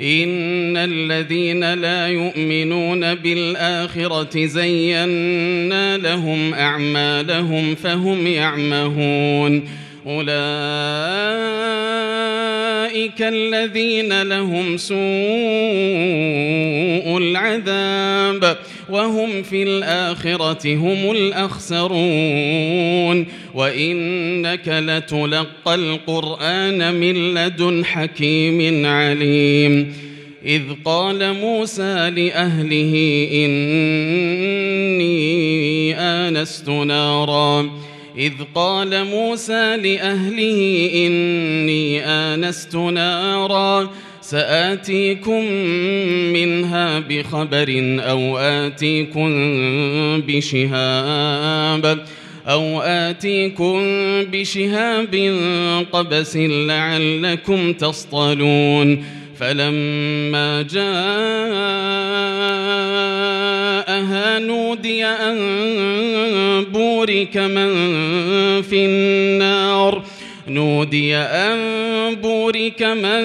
إن الذين لا يؤمنون بالآخرة زينا لهم أعمالهم فهم يعمهون أولئك الذين لهم سوء العذاب وهم في الآخرة هم الأخسرون وإنك لتلقى القرآن من لدن حكيم عليم. إذ قال موسى لأهله إني آنست نارا. إذ قال موسى لأهله إني آنست نارا. سآتيكم منها بخبر أو آتيكم بشهاب أو آتيكم بشهاب قبس لعلكم تصطلون فلما جاءها نودي أن بورك من في النار نودي أن بورك من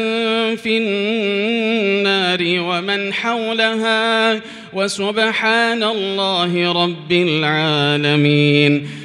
في النار ومن حولها وسبحان الله رب العالمين.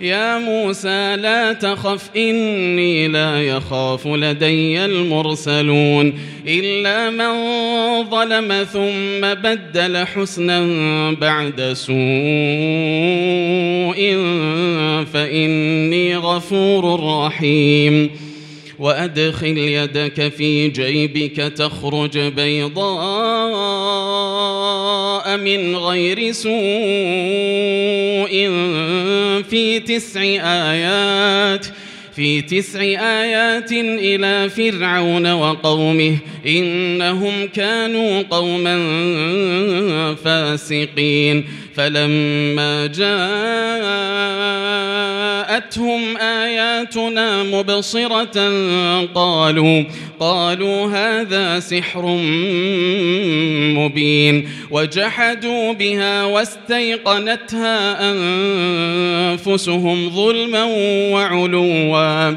يا موسى لا تخف إني لا يخاف لدي المرسلون. إلا من ظلم ثم بدل حسنا بعد سوء فإني غفور رحيم. وأدخل يدك في جيبك تخرج بيضاء من غير سوء في تسع آيات في تسع آيات إلى فرعون وقومه إنهم كانوا قوما فاسقين. فلما جاءتهم آياتنا مبصرة قالوا قالوا هذا سحر مبين. وجحدوا بها واستيقنتها أنفسهم ظلما وعلوا.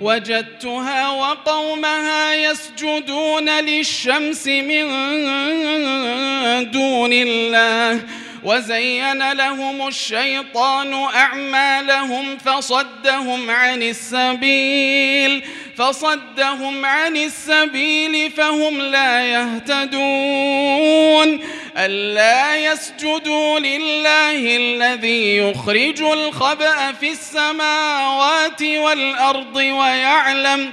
وجدتها وقومها يسجدون للشمس من دون الله. وزين لهم الشيطان أعمالهم فصدهم عن السبيل فصدهم عن السبيل فهم لا يهتدون. ألا يسجدوا لله الذي يخرج الخبأ في السماوات والأرض ويعلم ويعلم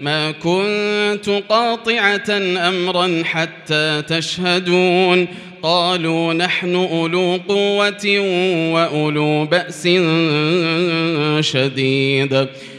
ما كنت قاطعة أمرا حتى تشهدون. قالوا نحن أولو قوة وأولو بأس شديد.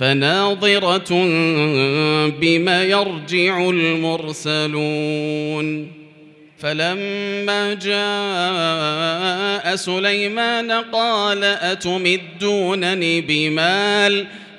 فناظرة بما يرجع المرسلون. فلما جاء سليمان قال أتمدونني بمال؟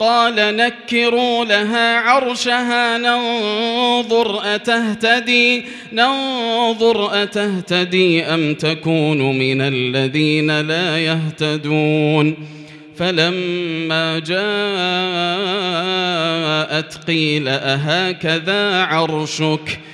قال نكروا لها عرشها ننظر أتهتدي ننظر أتهتدي أم تكون من الذين لا يهتدون فلما جاءت قيل أهكذا عرشك ؟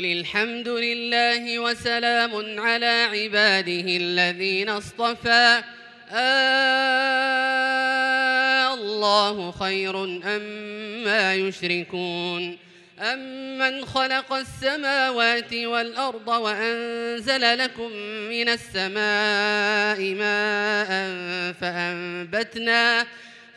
قل الحمد لله وسلام على عباده الذين اصطفى. آه الله خير أم ما يشركون. أمن خلق السماوات والأرض وأنزل لكم من السماء ماء فأنبتنا فأنبتنا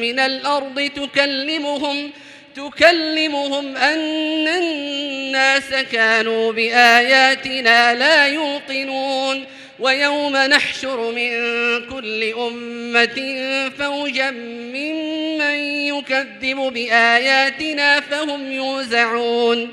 من الأرض تكلمهم تكلمهم أن الناس كانوا بآياتنا لا يوقنون ويوم نحشر من كل أمة فوجا ممن يكذب بآياتنا فهم يوزعون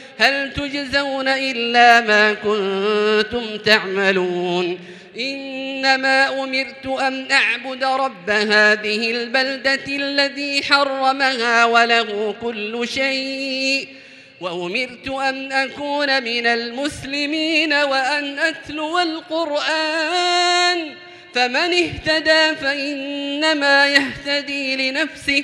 هل تجزون إلا ما كنتم تعملون إنما أمرت أن أعبد رب هذه البلدة الذي حرمها وله كل شيء وأمرت أن أكون من المسلمين وأن أتلو القرآن فمن اهتدى فإنما يهتدي لنفسه